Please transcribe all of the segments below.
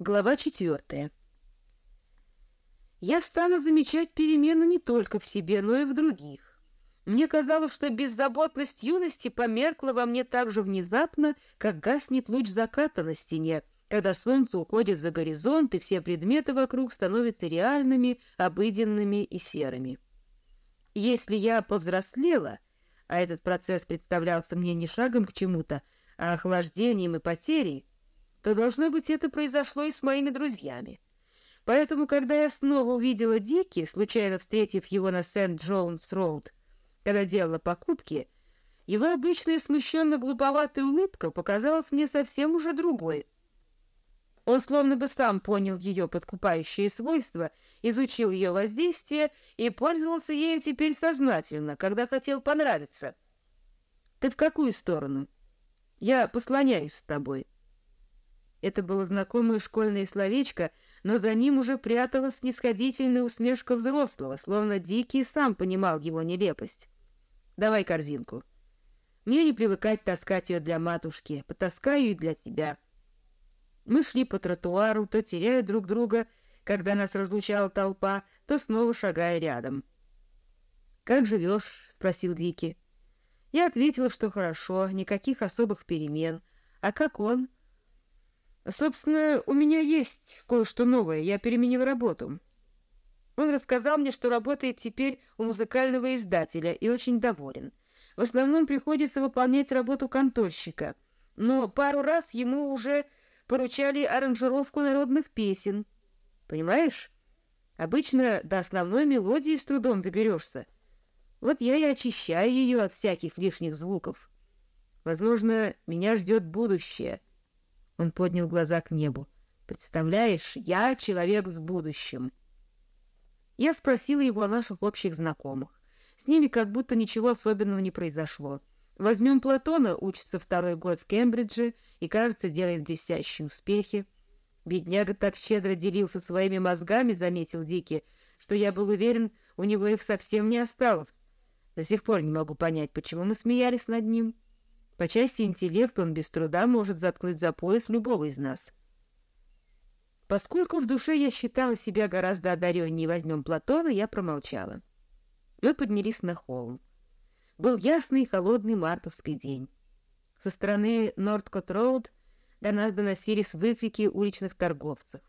Глава четвертая. Я стану замечать перемену не только в себе, но и в других. Мне казалось, что беззаботность юности померкла во мне так же внезапно, как гаснет луч заката на стене, когда солнце уходит за горизонт, и все предметы вокруг становятся реальными, обыденными и серыми. Если я повзрослела, а этот процесс представлялся мне не шагом к чему-то, а охлаждением и потерей, то, должно быть, это произошло и с моими друзьями. Поэтому, когда я снова увидела Дики, случайно встретив его на Сент-Джонс-Роуд, когда делала покупки, его обычная смущенно-глуповатая улыбка показалась мне совсем уже другой. Он словно бы сам понял ее подкупающие свойства, изучил ее воздействие и пользовался ею теперь сознательно, когда хотел понравиться. «Ты в какую сторону?» «Я послоняюсь с тобой». Это было знакомое школьное словечко, но за ним уже пряталась снисходительная усмешка взрослого, словно Дикий сам понимал его нелепость. «Давай корзинку. Мне не привыкать таскать ее для матушки, потаскаю и для тебя». Мы шли по тротуару, то теряя друг друга, когда нас разлучала толпа, то снова шагая рядом. «Как живешь?» — спросил Дики. Я ответила, что хорошо, никаких особых перемен. А как он? Собственно, у меня есть кое-что новое, я переменил работу. Он рассказал мне, что работает теперь у музыкального издателя и очень доволен. В основном приходится выполнять работу конторщика, но пару раз ему уже поручали аранжировку народных песен. Понимаешь? Обычно до основной мелодии с трудом доберешься. Вот я и очищаю ее от всяких лишних звуков. Возможно, меня ждет будущее — он поднял глаза к небу. «Представляешь, я человек с будущим». Я спросила его о наших общих знакомых. С ними как будто ничего особенного не произошло. Возьмем Платона, учится второй год в Кембридже и, кажется, делает блестящие успехи. Бедняга так щедро делился своими мозгами, заметил Дики, что я был уверен, у него их совсем не осталось. До сих пор не могу понять, почему мы смеялись над ним. По части интеллекта он без труда может заткнуть за пояс любого из нас. Поскольку в душе я считала себя гораздо одареннее возьмем Платона, я промолчала. Мы поднялись на холм. Был ясный и холодный мартовский день. Со стороны Нордкот-Роуд до нас доносились выкрики уличных торговцев.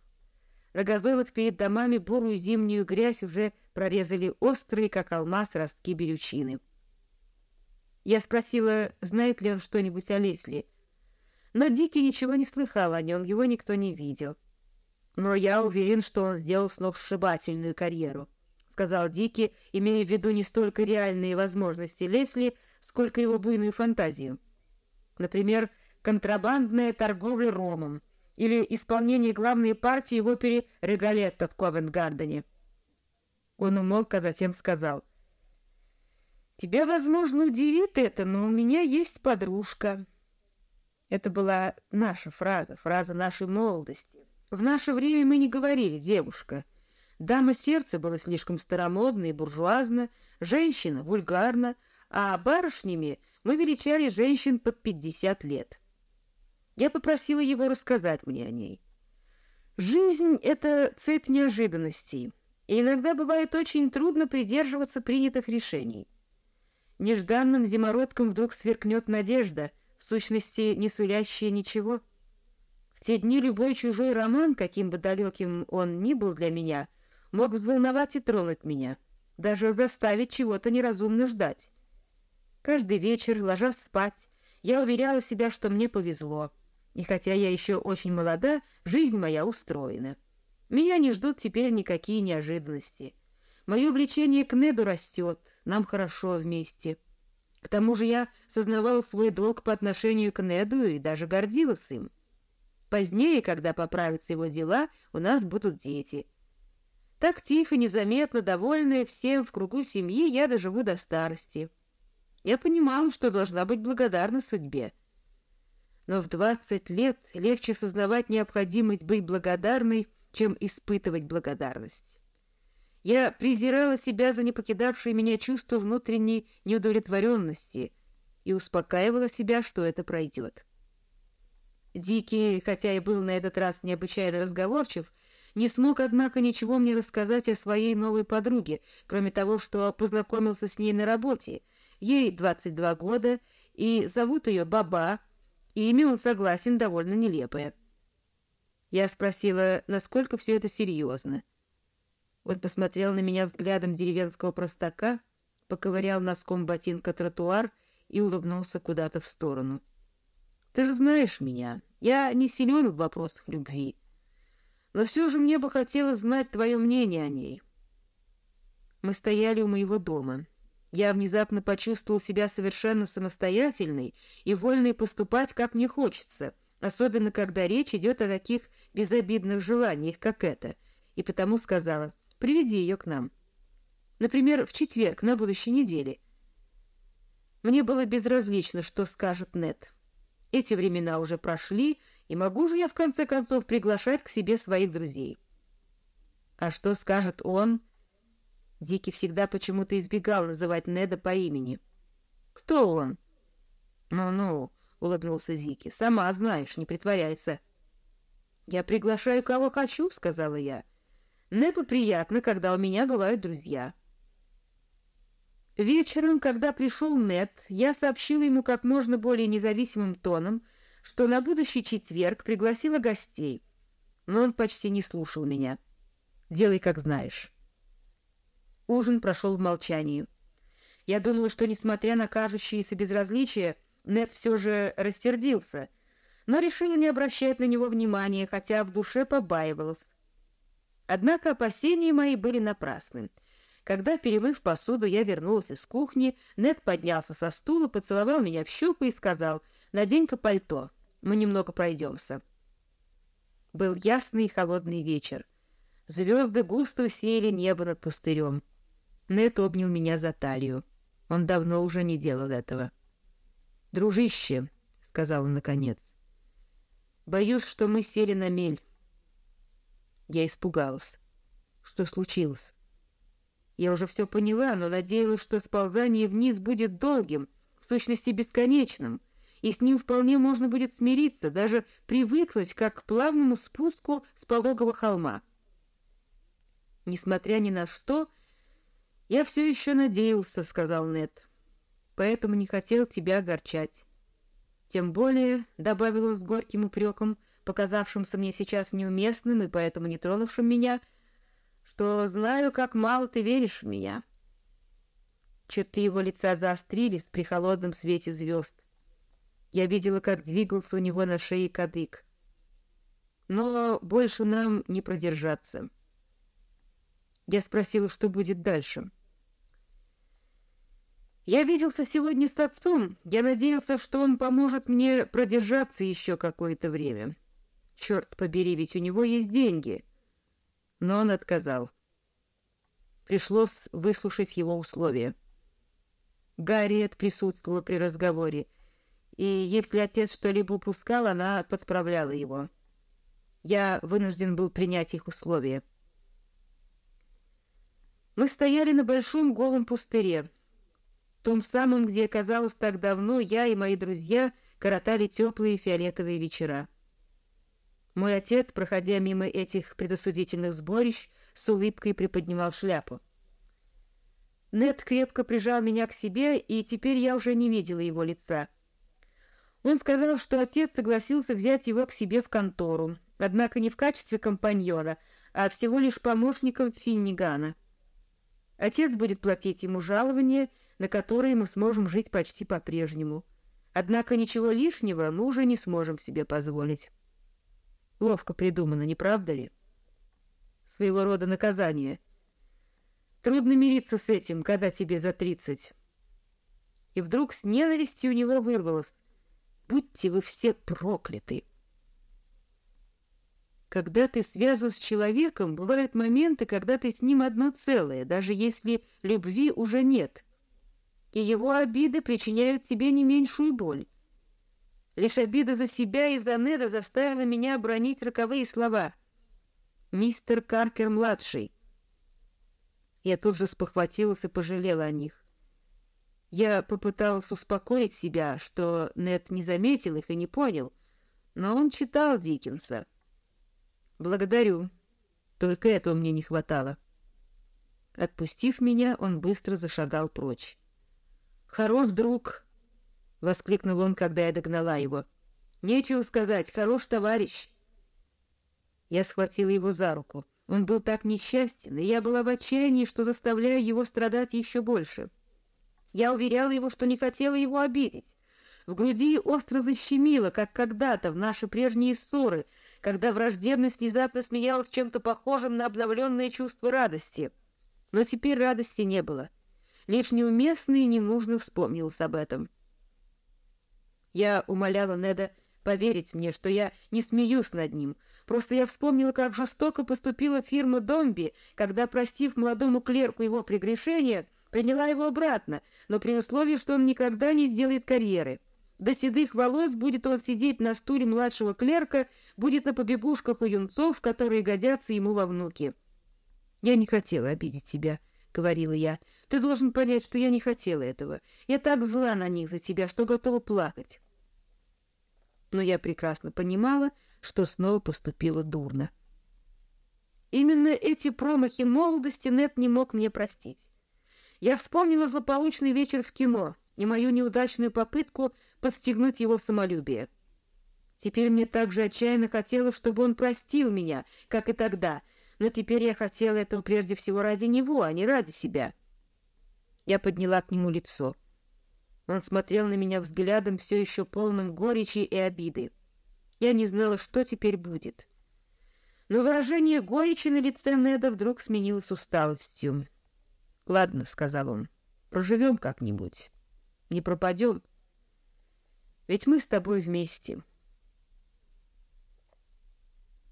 На газонах перед домами бурую зимнюю грязь уже прорезали острые, как алмаз, ростки берючины. Я спросила, знает ли он что-нибудь о Лесли. Но Дики ничего не слыхал о нем, его никто не видел. «Но я уверен, что он сделал сногсшибательную карьеру», — сказал Дики, имея в виду не столько реальные возможности Лесли, сколько его буйную фантазию. Например, контрабандная торговля ромом или исполнение главной партии в опере «Регалетто» в Ковент-Гардене. Он умолк, а затем сказал, Тебя, возможно, удивит это, но у меня есть подружка. Это была наша фраза, фраза нашей молодости. В наше время мы не говорили «девушка». Дама сердца была слишком старомодна и буржуазна, женщина — вульгарна, а барышнями мы величали женщин под пятьдесят лет. Я попросила его рассказать мне о ней. Жизнь — это цепь неожиданностей, и иногда бывает очень трудно придерживаться принятых решений. Нежданным зимородком вдруг сверкнет надежда, в сущности, не сулящая ничего. В те дни любой чужой роман, каким бы далеким он ни был для меня, мог взволновать и тронуть меня, даже заставить чего-то неразумно ждать. Каждый вечер, ложась спать, я уверяла себя, что мне повезло, и хотя я еще очень молода, жизнь моя устроена. Меня не ждут теперь никакие неожиданности. Мое влечение к Неду растет, нам хорошо вместе. К тому же я сознавал свой долг по отношению к Неду и даже гордилась им. Позднее, когда поправятся его дела, у нас будут дети. Так тихо, незаметно, довольная всем в кругу семьи, я доживу до старости. Я понимала, что должна быть благодарна судьбе. Но в двадцать лет легче сознавать необходимость быть благодарной, чем испытывать благодарность. Я презирала себя за не покидавшее меня чувство внутренней неудовлетворенности и успокаивала себя, что это пройдет. Дикий, хотя и был на этот раз необычайно разговорчив, не смог, однако, ничего мне рассказать о своей новой подруге, кроме того, что познакомился с ней на работе. Ей 22 года, и зовут ее Баба, и имя он согласен довольно нелепое. Я спросила, насколько все это серьезно. Он посмотрел на меня взглядом деревенского простака, поковырял носком ботинка тротуар и улыбнулся куда-то в сторону. «Ты же знаешь меня, я не силен в вопросах любви, но все же мне бы хотелось знать твое мнение о ней». Мы стояли у моего дома. Я внезапно почувствовал себя совершенно самостоятельной и вольной поступать, как мне хочется, особенно когда речь идет о таких безобидных желаниях, как это, и потому сказала, приведи ее к нам. Например, в четверг на будущей неделе. Мне было безразлично, что скажет Нет. Эти времена уже прошли, и могу же я в конце концов приглашать к себе своих друзей. А что скажет он? Дики всегда почему-то избегал называть Неда по имени. Кто он? Ну-ну, улыбнулся Зики. Сама знаешь, не притворяйся. Я приглашаю кого хочу, сказала я. Неду приятно, когда у меня бывают друзья. Вечером, когда пришел Нед, я сообщила ему как можно более независимым тоном, что на будущий четверг пригласила гостей, но он почти не слушал меня. «Делай, как знаешь». Ужин прошел в молчании. Я думала, что, несмотря на кажущееся безразличие, Нед все же растердился, но решила не обращать на него внимания, хотя в душе побаивалась. Однако опасения мои были напрасны — когда, перемыв посуду, я вернулась из кухни, Нед поднялся со стула, поцеловал меня в щеку и сказал, «Надень-ка пальто, мы немного пройдемся». Был ясный и холодный вечер. Звезды густо усеяли небо над пустырем. Нед обнял меня за талию. Он давно уже не делал этого. «Дружище», — сказал он наконец, — «боюсь, что мы сели на мель». Я испугалась. Что случилось? Я уже все поняла, но надеялась, что сползание вниз будет долгим, в сущности бесконечным, и с ним вполне можно будет смириться, даже привыкнуть, как к плавному спуску с пологого холма. Несмотря ни на что, я все еще надеялся, — сказал Нед, — поэтому не хотел тебя огорчать. Тем более, — добавил он с горьким упреком, показавшимся мне сейчас неуместным и поэтому не тронувшим меня, — что знаю, как мало ты веришь в меня. Черты его лица заострились при холодном свете звезд. Я видела, как двигался у него на шее кадык. Но больше нам не продержаться. Я спросила, что будет дальше. Я виделся сегодня с отцом. Я надеялся, что он поможет мне продержаться еще какое-то время. Черт побери, ведь у него есть деньги — но он отказал. Пришлось выслушать его условия. Гарриет присутствовала при разговоре, и если отец что-либо упускал, она подправляла его. Я вынужден был принять их условия. Мы стояли на большом голом пустыре, том самом, где, казалось, так давно я и мои друзья коротали теплые фиолетовые вечера. Мой отец, проходя мимо этих предосудительных сборищ, с улыбкой приподнимал шляпу. Нед крепко прижал меня к себе, и теперь я уже не видела его лица. Он сказал, что отец согласился взять его к себе в контору, однако не в качестве компаньона, а всего лишь помощником Финнигана. Отец будет платить ему жалование, на которое мы сможем жить почти по-прежнему. Однако ничего лишнего мы уже не сможем себе позволить. Ловко придумано, не правда ли? Своего рода наказание. Трудно мириться с этим, когда тебе за тридцать. И вдруг с ненавистью у него вырвалось. Будьте вы все прокляты! Когда ты связан с человеком, бывают моменты, когда ты с ним одно целое, даже если любви уже нет, и его обиды причиняют тебе не меньшую боль. Лишь обида за себя и за Неда заставила меня обронить роковые слова. «Мистер Каркер-младший». Я тут же спохватилась и пожалела о них. Я попыталась успокоить себя, что Нед не заметил их и не понял, но он читал Диккенса. Благодарю. Только этого мне не хватало. Отпустив меня, он быстро зашагал прочь. Хорош друг, воскликнул он, когда я догнала его. Нечего сказать, хорош товарищ. Я схватила его за руку. Он был так несчастен, и я была в отчаянии, что заставляю его страдать еще больше. Я уверяла его, что не хотела его обидеть. В груди остро защемило, как когда-то в наши прежние ссоры, когда враждебность внезапно смеялась чем-то похожим на обновленное чувство радости. Но теперь радости не было. Лишь неуместно и ненужно вспомнилось об этом. Я умоляла Неда поверить мне, что я не смеюсь над ним. Просто я вспомнила, как жестоко поступила фирма Домби, когда, простив молодому клерку его прегрешение, приняла его обратно, но при условии, что он никогда не сделает карьеры. До седых волос будет он сидеть на стуле младшего клерка, будет на побегушках у юнцов, которые годятся ему во внуки. «Я не хотела обидеть тебя», — говорила я. «Ты должен понять, что я не хотела этого. Я так зла на них за тебя, что готова плакать». Но я прекрасно понимала, что снова поступила дурно. Именно эти промахи молодости Нет не мог мне простить. Я вспомнила злополучный вечер в кино и мою неудачную попытку подстегнуть его самолюбие. Теперь мне так же отчаянно хотелось, чтобы он простил меня, как и тогда, но теперь я хотела этого прежде всего ради него, а не ради себя. Я подняла к нему лицо. Он смотрел на меня взглядом все еще полным горечи и обиды. Я не знала, что теперь будет. Но выражение горечи на лице Неда вдруг сменилось усталостью. «Ладно», — сказал он, — «проживем как-нибудь. Не пропадем. Ведь мы с тобой вместе».